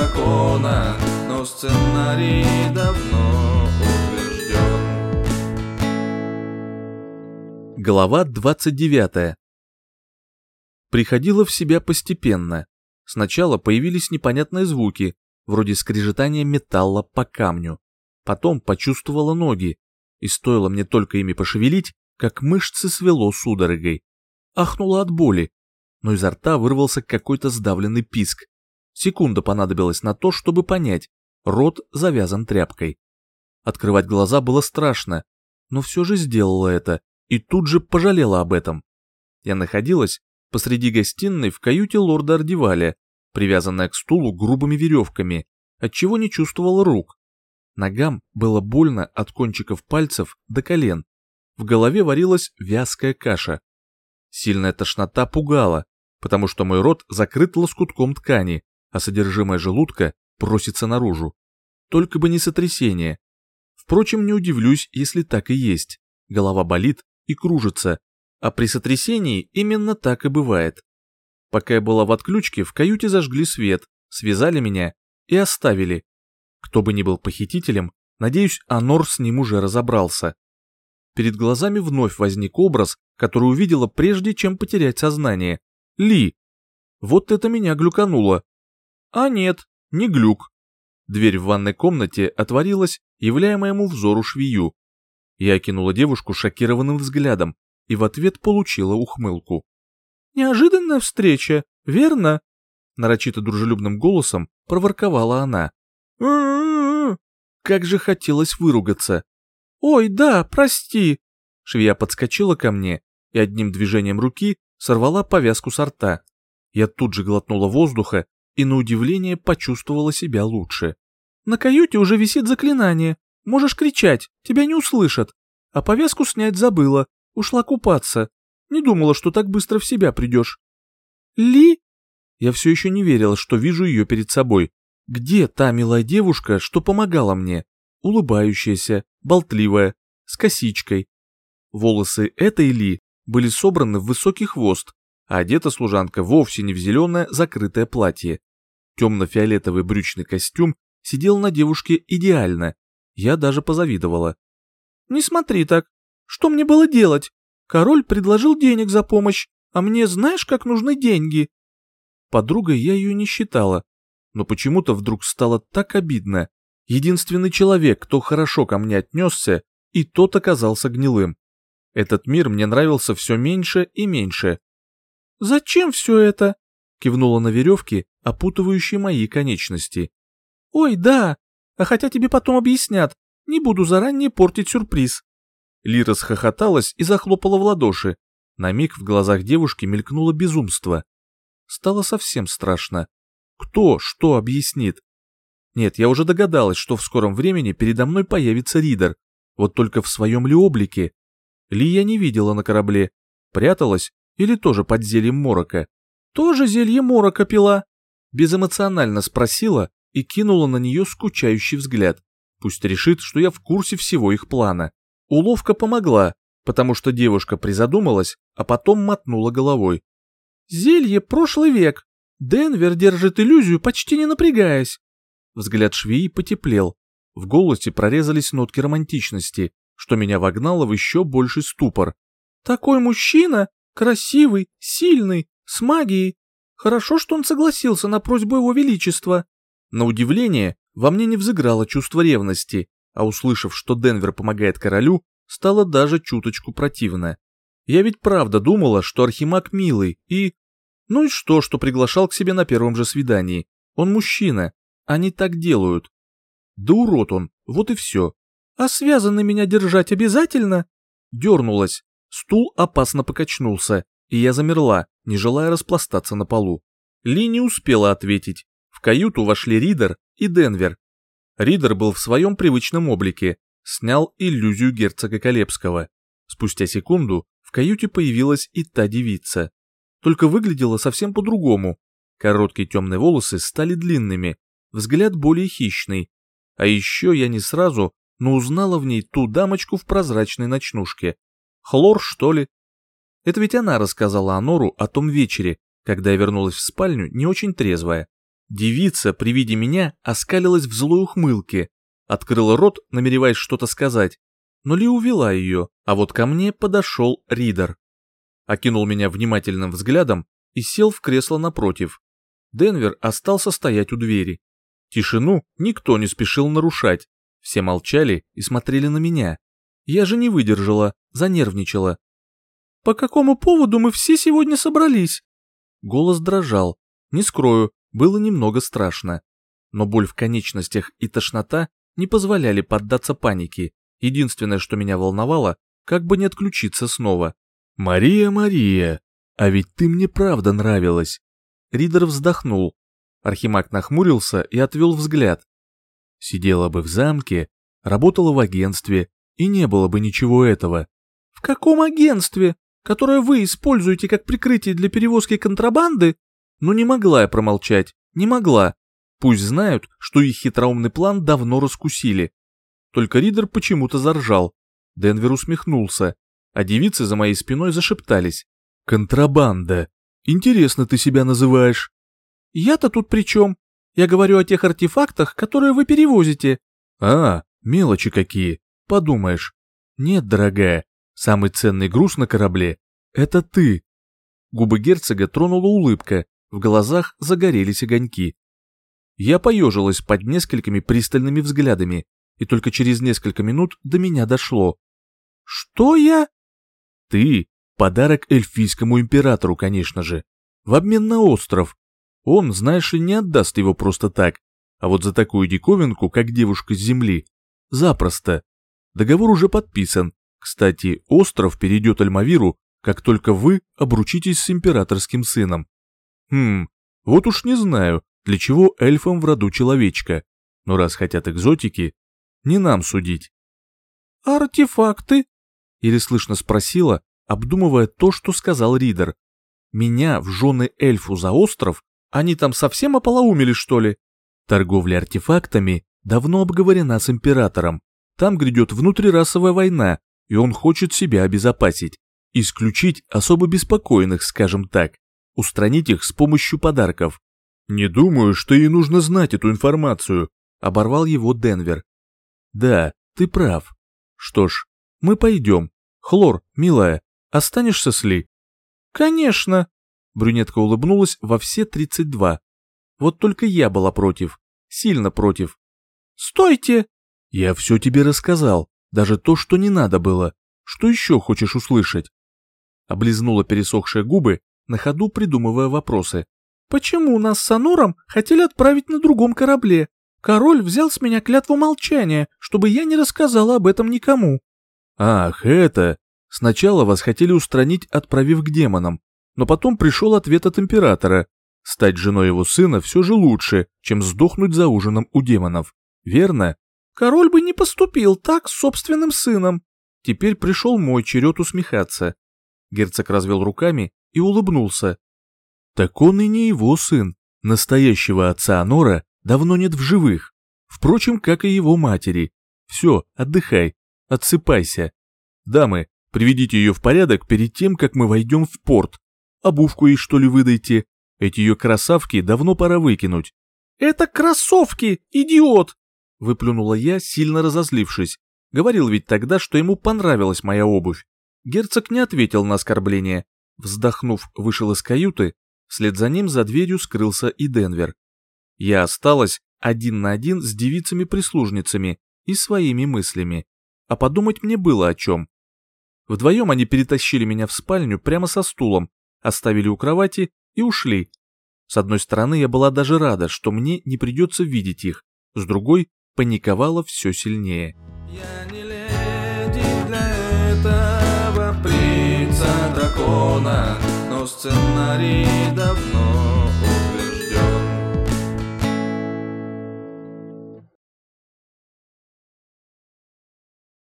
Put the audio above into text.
закона, но сценарий давно утвержден. Глава 29. Приходила в себя постепенно. Сначала появились непонятные звуки, вроде скрежетания металла по камню. Потом почувствовала ноги, и стоило мне только ими пошевелить, как мышцы свело судорогой ахнула от боли, но изо рта вырвался какой-то сдавленный писк. Секунда понадобилась на то, чтобы понять, рот завязан тряпкой. Открывать глаза было страшно, но все же сделала это и тут же пожалела об этом. Я находилась посреди гостиной в каюте лорда Ардиваля, привязанная к стулу грубыми веревками, отчего не чувствовала рук. Ногам было больно от кончиков пальцев до колен. В голове варилась вязкая каша. Сильная тошнота пугала, потому что мой рот закрыт лоскутком ткани, а содержимое желудка просится наружу. Только бы не сотрясение. Впрочем, не удивлюсь, если так и есть. Голова болит и кружится, а при сотрясении именно так и бывает. Пока я была в отключке, в каюте зажгли свет, связали меня и оставили. Кто бы ни был похитителем, надеюсь, Анор с ним уже разобрался. Перед глазами вновь возник образ, который увидела прежде, чем потерять сознание. Ли. Вот это меня глюкануло. А нет, не глюк. Дверь в ванной комнате отворилась, являя моему взору швею. Я кинула девушку шокированным взглядом и в ответ получила ухмылку. «Неожиданная встреча, верно?» Нарочито дружелюбным голосом проворковала она. «Как же хотелось выругаться!» «Ой, да, прости!» Швея подскочила ко мне и одним движением руки сорвала повязку со рта. Я тут же глотнула воздуха и, на удивление, почувствовала себя лучше. «На каюте уже висит заклинание. Можешь кричать, тебя не услышат. А повязку снять забыла, ушла купаться. Не думала, что так быстро в себя придешь». «Ли?» Я все еще не верила, что вижу ее перед собой. «Где та милая девушка, что помогала мне?» улыбающаяся, болтливая, с косичкой. Волосы этой Ли были собраны в высокий хвост, а одета служанка вовсе не в зеленое закрытое платье. Темно-фиолетовый брючный костюм сидел на девушке идеально. Я даже позавидовала. «Не смотри так. Что мне было делать? Король предложил денег за помощь, а мне знаешь, как нужны деньги?» Подругой я ее не считала, но почему-то вдруг стало так обидно. Единственный человек, кто хорошо ко мне отнесся, и тот оказался гнилым. Этот мир мне нравился все меньше и меньше. «Зачем все это?» — кивнула на веревке, опутывающие мои конечности. «Ой, да! А хотя тебе потом объяснят, не буду заранее портить сюрприз». Лира схохоталась и захлопала в ладоши. На миг в глазах девушки мелькнуло безумство. Стало совсем страшно. Кто что объяснит? Нет, я уже догадалась, что в скором времени передо мной появится Ридер, вот только в своем ли облике. Ли я не видела на корабле, пряталась или тоже под зельем морока. Тоже зелье морока пила? Безэмоционально спросила и кинула на нее скучающий взгляд. Пусть решит, что я в курсе всего их плана. Уловка помогла, потому что девушка призадумалась, а потом мотнула головой. «Зелье прошлый век. Денвер держит иллюзию, почти не напрягаясь. Взгляд швеи потеплел. В голосе прорезались нотки романтичности, что меня вогнало в еще больший ступор. «Такой мужчина! Красивый, сильный, с магией! Хорошо, что он согласился на просьбу его величества!» На удивление, во мне не взыграло чувство ревности, а услышав, что Денвер помогает королю, стало даже чуточку противно. Я ведь правда думала, что Архимаг милый и... Ну и что, что приглашал к себе на первом же свидании? Он мужчина, они так делают. Да урод он, вот и все. А связаны меня держать обязательно? Дернулась. Стул опасно покачнулся, и я замерла, не желая распластаться на полу. Ли не успела ответить. В каюту вошли Ридер и Денвер. Ридер был в своем привычном облике, снял иллюзию герцога Колепского. Спустя секунду в каюте появилась и та девица. Только выглядела совсем по-другому. Короткие темные волосы стали длинными, Взгляд более хищный. А еще я не сразу, но узнала в ней ту дамочку в прозрачной ночнушке. Хлор, что ли? Это ведь она рассказала Анору о том вечере, когда я вернулась в спальню не очень трезвая. Девица при виде меня оскалилась в злой ухмылке, открыла рот, намереваясь что-то сказать, но Ли увела ее, а вот ко мне подошел Ридер. Окинул меня внимательным взглядом и сел в кресло напротив. Денвер остался стоять у двери. Тишину никто не спешил нарушать. Все молчали и смотрели на меня. Я же не выдержала, занервничала. «По какому поводу мы все сегодня собрались?» Голос дрожал. Не скрою, было немного страшно. Но боль в конечностях и тошнота не позволяли поддаться панике. Единственное, что меня волновало, как бы не отключиться снова. «Мария, Мария, а ведь ты мне правда нравилась!» Ридер вздохнул, Архимаг нахмурился и отвел взгляд. Сидела бы в замке, работала в агентстве, и не было бы ничего этого. В каком агентстве, которое вы используете как прикрытие для перевозки контрабанды? Но не могла я промолчать, не могла. Пусть знают, что их хитроумный план давно раскусили. Только Ридер почему-то заржал. Денвер усмехнулся, а девицы за моей спиной зашептались. «Контрабанда! Интересно ты себя называешь!» Я-то тут при чем? Я говорю о тех артефактах, которые вы перевозите. А, мелочи какие. Подумаешь. Нет, дорогая, самый ценный груз на корабле — это ты. Губы герцога тронула улыбка, в глазах загорелись огоньки. Я поежилась под несколькими пристальными взглядами, и только через несколько минут до меня дошло. «Что я?» «Ты — подарок эльфийскому императору, конечно же, в обмен на остров, он, знаешь ли, не отдаст его просто так, а вот за такую диковинку, как девушка с земли, запросто. Договор уже подписан. Кстати, остров перейдет Альмавиру, как только вы обручитесь с императорским сыном. Хм, вот уж не знаю, для чего эльфам в роду человечка. Но раз хотят экзотики, не нам судить. «Артефакты?» — еле слышно спросила, обдумывая то, что сказал Ридер. «Меня в жены эльфу за остров они там совсем ополоумели, что ли? Торговля артефактами давно обговорена с императором. Там грядет внутрирасовая война, и он хочет себя обезопасить. Исключить особо беспокойных, скажем так. Устранить их с помощью подарков. «Не думаю, что ей нужно знать эту информацию», — оборвал его Денвер. «Да, ты прав. Что ж, мы пойдем. Хлор, милая, останешься с Ли?» «Конечно», Брюнетка улыбнулась во все 32. Вот только я была против. Сильно против. «Стойте!» «Я все тебе рассказал. Даже то, что не надо было. Что еще хочешь услышать?» Облизнула пересохшие губы, на ходу придумывая вопросы. «Почему нас с Ануром хотели отправить на другом корабле? Король взял с меня клятву молчания, чтобы я не рассказала об этом никому». «Ах, это...» Сначала вас хотели устранить, отправив к демонам, но потом пришел ответ от императора. Стать женой его сына все же лучше, чем сдохнуть за ужином у демонов. Верно? Король бы не поступил так с собственным сыном. Теперь пришел мой черед усмехаться. Герцог развел руками и улыбнулся. Так он и не его сын. Настоящего отца Анора давно нет в живых. Впрочем, как и его матери. Все, отдыхай, отсыпайся. Дамы, приведите ее в порядок перед тем, как мы войдем в порт обувку ей что ли выдайте. Эти ее красавки давно пора выкинуть». «Это кроссовки, идиот!» — выплюнула я, сильно разозлившись. Говорил ведь тогда, что ему понравилась моя обувь. Герцог не ответил на оскорбление. Вздохнув, вышел из каюты, вслед за ним за дверью скрылся и Денвер. Я осталась один на один с девицами-прислужницами и своими мыслями. А подумать мне было о чем. Вдвоем они перетащили меня в спальню прямо со стулом, оставили у кровати и ушли. С одной стороны, я была даже рада, что мне не придется видеть их, с другой — паниковала все сильнее. Я не леди для этого принца дракона, но сценарий давно